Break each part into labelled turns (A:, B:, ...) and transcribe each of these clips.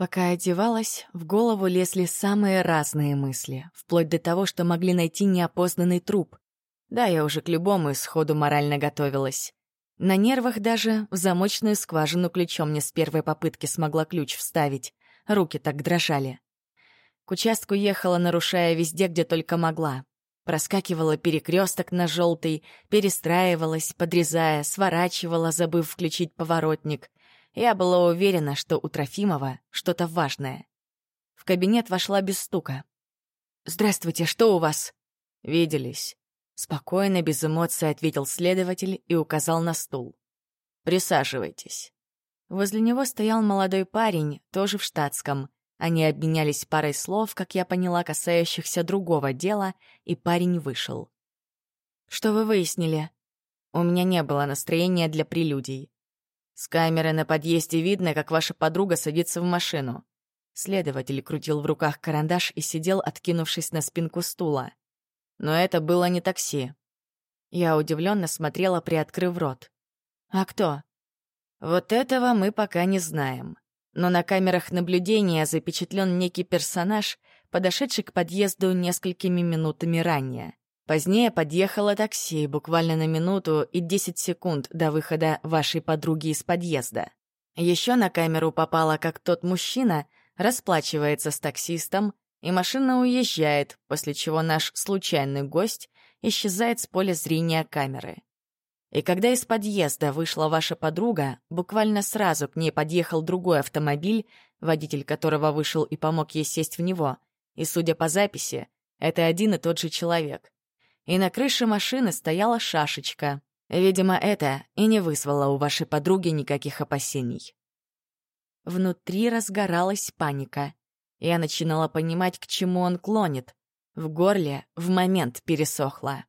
A: Пока одевалась, в голову лезли самые разные мысли, вплоть до того, что могли найти неопознанный труп. Да, я уже к любому исходу морально готовилась. На нервах даже в замочную скважину ключом не с первой попытки смогла ключ вставить. Руки так дрожали. К участку ехала, нарушая везде, где только могла. Проскакивала перекресток на желтый, перестраивалась, подрезая, сворачивала, забыв включить поворотник. Я была уверена, что у Трофимова что-то важное. В кабинет вошла без стука. «Здравствуйте, что у вас?» «Виделись». Спокойно, без эмоций ответил следователь и указал на стул. «Присаживайтесь». Возле него стоял молодой парень, тоже в штатском. Они обменялись парой слов, как я поняла, касающихся другого дела, и парень вышел. «Что вы выяснили?» У меня не было настроения для прелюдий. С камеры на подъезде видно, как ваша подруга садится в машину. Следователь крутил в руках карандаш и сидел, откинувшись на спинку стула. Но это было не такси. Я удивленно смотрела, приоткрыв рот. «А кто?» «Вот этого мы пока не знаем. Но на камерах наблюдения запечатлен некий персонаж, подошедший к подъезду несколькими минутами ранее. Позднее подъехало такси, буквально на минуту и 10 секунд до выхода вашей подруги из подъезда. Еще на камеру попало, как тот мужчина расплачивается с таксистом, и машина уезжает, после чего наш случайный гость исчезает с поля зрения камеры. И когда из подъезда вышла ваша подруга, буквально сразу к ней подъехал другой автомобиль, водитель которого вышел и помог ей сесть в него. И, судя по записи, это один и тот же человек. И на крыше машины стояла шашечка. Видимо, это и не вызвало у вашей подруги никаких опасений. Внутри разгоралась паника. Я начинала понимать, к чему он клонит. В горле в момент пересохло.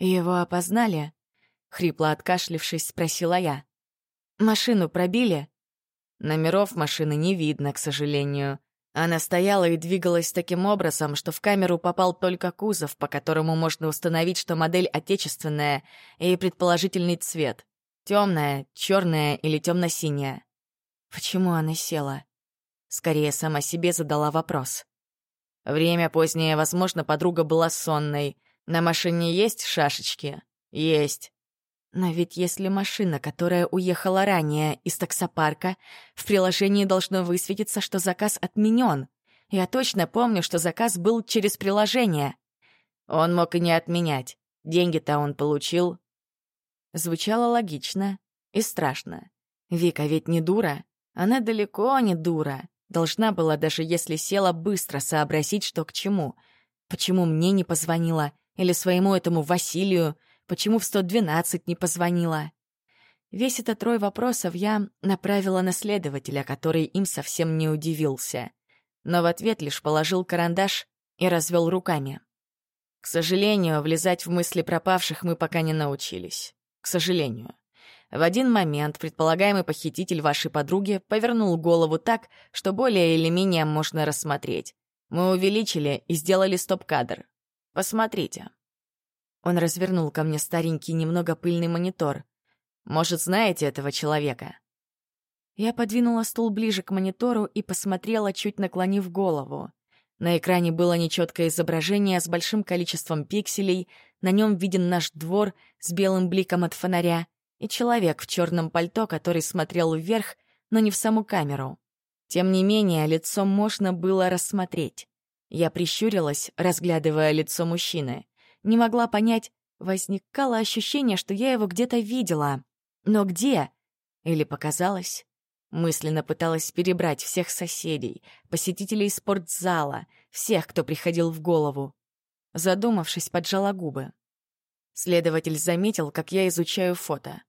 A: «Его опознали?» — хрипло откашлившись, спросила я. «Машину пробили?» Номеров машины не видно, к сожалению. Она стояла и двигалась таким образом, что в камеру попал только кузов, по которому можно установить, что модель отечественная и предположительный цвет. Темная, черная или темно-синяя. Почему она села? Скорее, сама себе задала вопрос. Время позднее, возможно, подруга была сонной. На машине есть шашечки? Есть. Но ведь если машина, которая уехала ранее из таксопарка, в приложении должно высветиться, что заказ отменен. Я точно помню, что заказ был через приложение. Он мог и не отменять. Деньги-то он получил. Звучало логично и страшно. Вика ведь не дура. Она далеко не дура. Должна была, даже если села, быстро сообразить, что к чему. Почему мне не позвонила? Или своему этому Василию? Почему в 112 не позвонила? Весь этот трой вопросов я направила на следователя, который им совсем не удивился. Но в ответ лишь положил карандаш и развел руками. К сожалению, влезать в мысли пропавших мы пока не научились. К сожалению. В один момент предполагаемый похититель вашей подруги повернул голову так, что более или менее можно рассмотреть. Мы увеличили и сделали стоп-кадр. Посмотрите. Он развернул ко мне старенький, немного пыльный монитор. Может, знаете этого человека? Я подвинула стул ближе к монитору и посмотрела, чуть наклонив голову. На экране было нечеткое изображение с большим количеством пикселей, на нем виден наш двор с белым бликом от фонаря — и человек в черном пальто, который смотрел вверх, но не в саму камеру. Тем не менее, лицо можно было рассмотреть. Я прищурилась, разглядывая лицо мужчины. Не могла понять, возникало ощущение, что я его где-то видела. Но где? Или показалось? Мысленно пыталась перебрать всех соседей, посетителей спортзала, всех, кто приходил в голову. Задумавшись, поджала губы. Следователь заметил, как я изучаю фото.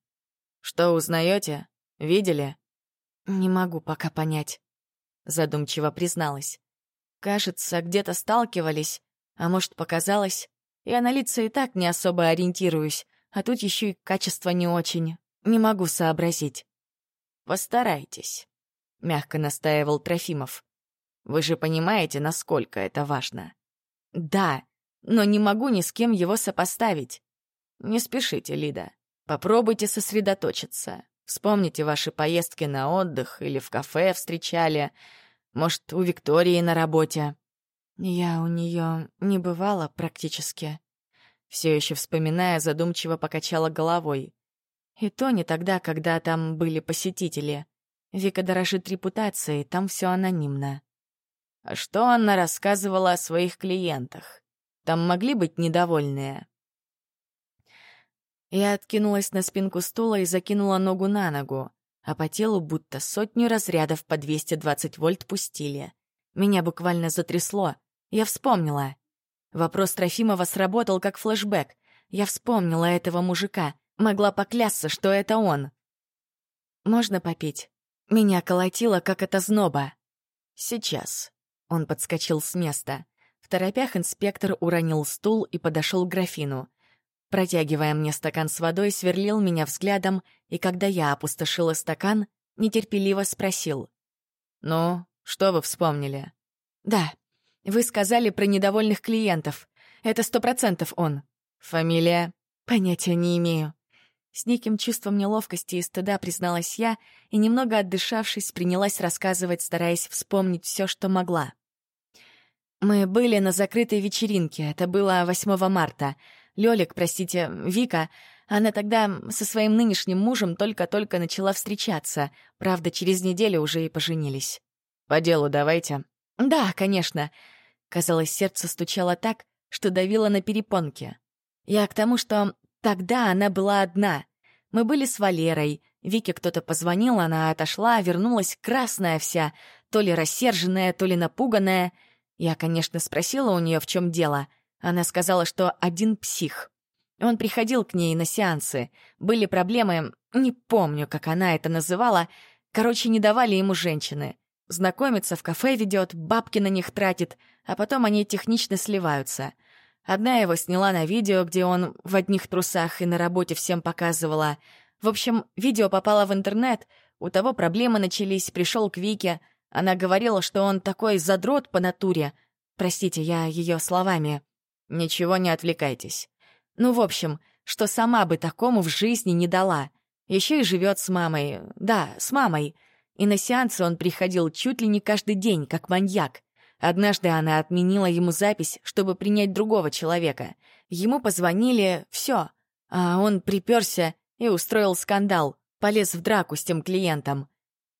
A: «Что узнаете? Видели?» «Не могу пока понять», — задумчиво призналась. «Кажется, где-то сталкивались, а может, показалось. Я на лица и так не особо ориентируюсь, а тут еще и качество не очень. Не могу сообразить». «Постарайтесь», — мягко настаивал Трофимов. «Вы же понимаете, насколько это важно?» «Да, но не могу ни с кем его сопоставить». «Не спешите, Лида. Попробуйте сосредоточиться. Вспомните ваши поездки на отдых или в кафе встречали. Может, у Виктории на работе. Я у нее не бывала практически. Все еще вспоминая, задумчиво покачала головой. И то не тогда, когда там были посетители. Вика дорожит репутацией, там все анонимно. А что она рассказывала о своих клиентах? Там могли быть недовольные? Я откинулась на спинку стула и закинула ногу на ногу, а по телу будто сотню разрядов по 220 вольт пустили. Меня буквально затрясло. Я вспомнила. Вопрос Трофимова сработал как флешбэк. Я вспомнила этого мужика. Могла поклясться, что это он. «Можно попить?» Меня колотило, как это зноба. «Сейчас». Он подскочил с места. В торопях инспектор уронил стул и подошел к графину. Протягивая мне стакан с водой, сверлил меня взглядом, и когда я опустошила стакан, нетерпеливо спросил. «Ну, что вы вспомнили?» «Да, вы сказали про недовольных клиентов. Это сто процентов он. Фамилия?» «Понятия не имею». С неким чувством неловкости и стыда призналась я и, немного отдышавшись, принялась рассказывать, стараясь вспомнить все, что могла. Мы были на закрытой вечеринке, это было 8 марта. Лёлик, простите, Вика, она тогда со своим нынешним мужем только-только начала встречаться. Правда, через неделю уже и поженились. «По делу давайте». «Да, конечно». Казалось, сердце стучало так, что давило на перепонке. Я к тому, что тогда она была одна. Мы были с Валерой. Вике кто-то позвонил, она отошла, вернулась красная вся, то ли рассерженная, то ли напуганная. Я, конечно, спросила у нее, в чем дело — она сказала, что один псих. Он приходил к ней на сеансы. Были проблемы, не помню, как она это называла. Короче, не давали ему женщины. Знакомиться в кафе ведет, бабки на них тратит, а потом они технично сливаются. Одна его сняла на видео, где он в одних трусах и на работе всем показывала. В общем, видео попало в интернет, у того проблемы начались, пришел к Вике. Она говорила, что он такой задрот по натуре. Простите, я ее словами. Ничего не отвлекайтесь. Ну, в общем, что сама бы такому в жизни не дала. Еще и живет с мамой. Да, с мамой. И на сеансы он приходил чуть ли не каждый день, как маньяк. Однажды она отменила ему запись, чтобы принять другого человека. Ему позвонили, все. А он приперся и устроил скандал, полез в драку с тем клиентом.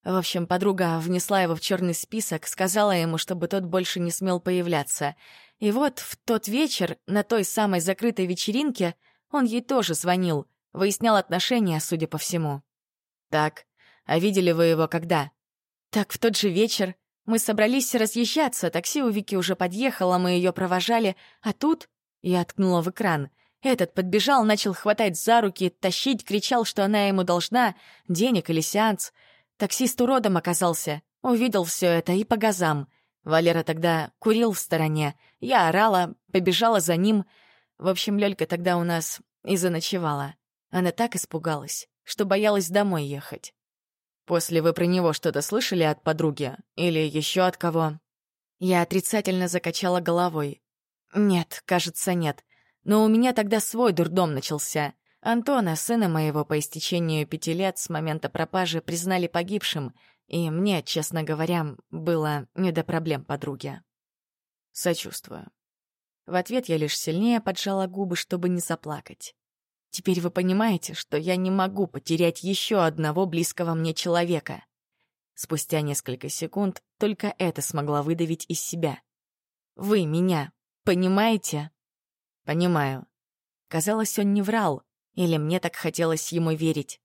A: В общем, подруга внесла его в черный список, сказала ему, чтобы тот больше не смел появляться. И вот в тот вечер, на той самой закрытой вечеринке, он ей тоже звонил, выяснял отношения, судя по всему. «Так, а видели вы его когда?» «Так в тот же вечер. Мы собрались разъезжаться, такси у Вики уже подъехало, мы ее провожали, а тут...» Я ткнула в экран. Этот подбежал, начал хватать за руки, тащить, кричал, что она ему должна, денег или сеанс. Таксист уродом оказался, увидел все это и по газам — Валера тогда курил в стороне. Я орала, побежала за ним. В общем, Лёлька тогда у нас и заночевала. Она так испугалась, что боялась домой ехать. После вы про него что-то слышали от подруги? Или еще от кого? Я отрицательно закачала головой. Нет, кажется, нет. Но у меня тогда свой дурдом начался. Антона, сына моего, по истечению пяти лет с момента пропажи признали погибшим, и мне, честно говоря, было не до проблем подруги. Сочувствую. В ответ я лишь сильнее поджала губы, чтобы не заплакать. Теперь вы понимаете, что я не могу потерять еще одного близкого мне человека. Спустя несколько секунд только это смогла выдавить из себя. Вы меня понимаете? Понимаю. Казалось, он не врал, или мне так хотелось ему верить.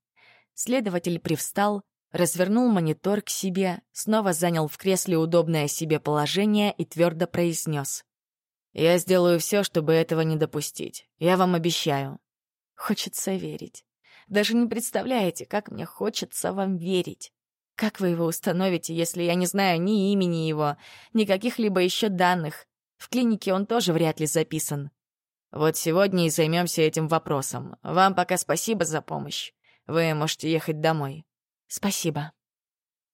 A: Следователь привстал, развернул монитор к себе, снова занял в кресле удобное себе положение и твердо произнес. «Я сделаю все, чтобы этого не допустить. Я вам обещаю». Хочется верить. Даже не представляете, как мне хочется вам верить. Как вы его установите, если я не знаю ни имени его, ни каких-либо еще данных? В клинике он тоже вряд ли записан. Вот сегодня и займемся этим вопросом. Вам пока спасибо за помощь. Вы можете ехать домой. «Спасибо».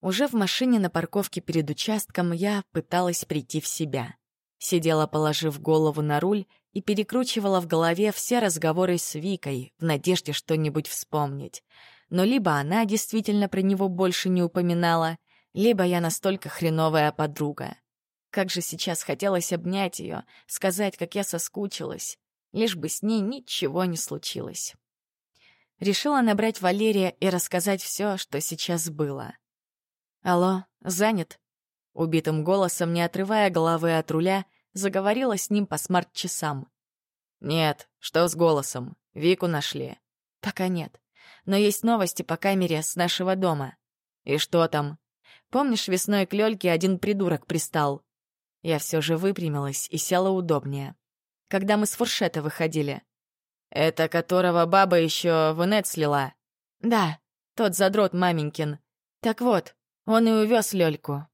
A: Уже в машине на парковке перед участком я пыталась прийти в себя. Сидела, положив голову на руль, и перекручивала в голове все разговоры с Викой в надежде что-нибудь вспомнить. но либо она действительно про него больше не упоминала, либо я настолько хреновая подруга. Как же сейчас хотелось обнять ее, сказать, как я соскучилась, лишь бы с ней ничего не случилось. Решила набрать Валерия и рассказать все, что сейчас было. «Алло, занят?» Убитым голосом, не отрывая головы от руля, заговорила с ним по смарт-часам. «Нет, что с голосом? Вику нашли?» «Пока нет. Но есть новости по камере с нашего дома». «И что там?» «Помнишь, весной к Лёльке один придурок пристал?» Я все же выпрямилась и села удобнее. Когда мы с фуршета выходили. «Это которого баба еще в инет слила?» «Да, тот задрот маменькин. Так вот, он и увез Лёльку».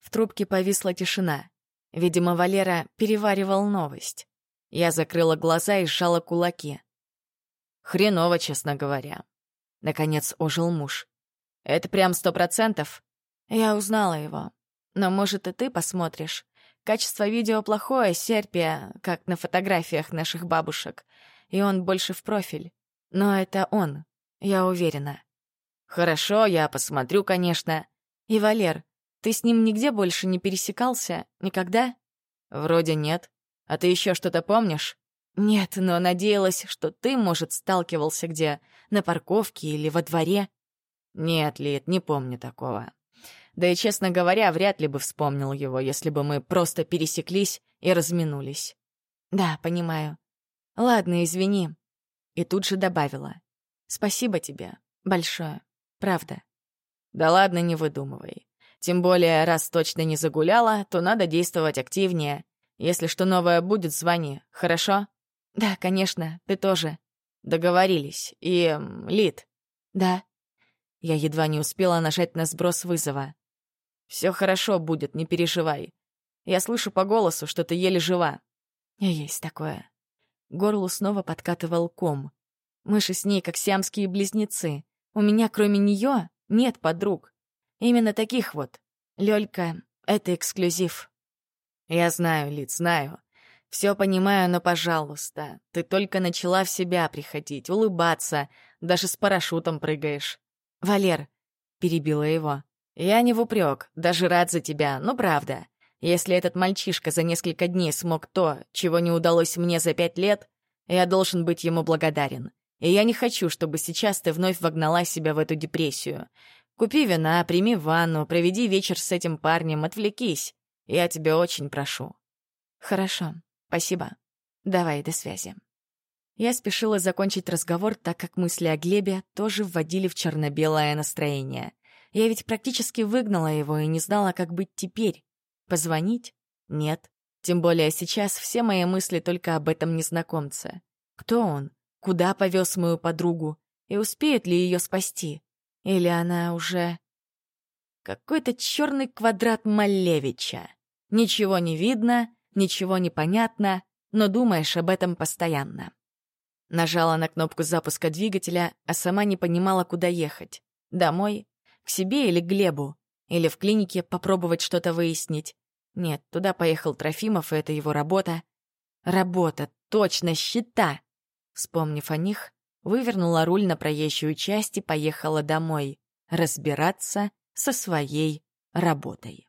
A: В трубке повисла тишина. Видимо, Валера переваривал новость. Я закрыла глаза и сжала кулаки. Хреново, честно говоря. Наконец ожил муж. Это прям сто процентов? Я узнала его. Но, может, и ты посмотришь. Качество видео плохое, серпия, как на фотографиях наших бабушек. И он больше в профиль. Но это он, я уверена. Хорошо, я посмотрю, конечно. И, Валер, ты с ним нигде больше не пересекался? Никогда? Вроде нет. А ты еще что-то помнишь? Нет, но надеялась, что ты, может, сталкивался где, на парковке или во дворе. Нет, Лид, не помню такого. Да и, честно говоря, вряд ли бы вспомнил его, если бы мы просто пересеклись и разминулись. Да, понимаю. Ладно, извини. И тут же добавила. Спасибо тебе. Большое. Правда. Да ладно, не выдумывай. Тем более, раз точно не загуляла, то надо действовать активнее. Если что новое будет, звони, хорошо? Да, конечно, ты тоже. Договорились. И... Лид. Да. Я едва не успела нажать на сброс вызова. Все хорошо будет, не переживай. Я слышу по голосу, что ты еле жива. Есть такое. Горлу снова подкатывал ком. Мы же с ней как сиамские близнецы. У меня, кроме нее, нет подруг. Именно таких вот. Лёлька — это эксклюзив. Я знаю, Лид, знаю. Все понимаю, но, пожалуйста, ты только начала в себя приходить, улыбаться, даже с парашютом прыгаешь. Валер, перебила его. Я не в упрек, даже рад за тебя, но правда. Если этот мальчишка за несколько дней смог то, чего не удалось мне за пять лет, я должен быть ему благодарен. И я не хочу, чтобы сейчас ты вновь вогнала себя в эту депрессию. Купи вина, прими ванну, проведи вечер с этим парнем, отвлекись. Я тебя очень прошу». «Хорошо, спасибо. Давай, до связи». Я спешила закончить разговор, так как мысли о Глебе тоже вводили в черно-белое настроение. Я ведь практически выгнала его и не знала, как быть теперь. Позвонить? Нет. Тем более сейчас все мои мысли только об этом незнакомце. Кто он? Куда повез мою подругу? И успеет ли ее спасти? Или она уже... Какой-то черный квадрат Малевича. Ничего не видно, ничего не понятно, но думаешь об этом постоянно. Нажала на кнопку запуска двигателя, а сама не понимала, куда ехать. Домой? К себе или к Глебу? Или в клинике попробовать что-то выяснить? Нет, туда поехал Трофимов, и это его работа. Работа, точно, счета! Вспомнив о них, вывернула руль на проезжую часть и поехала домой разбираться со своей работой.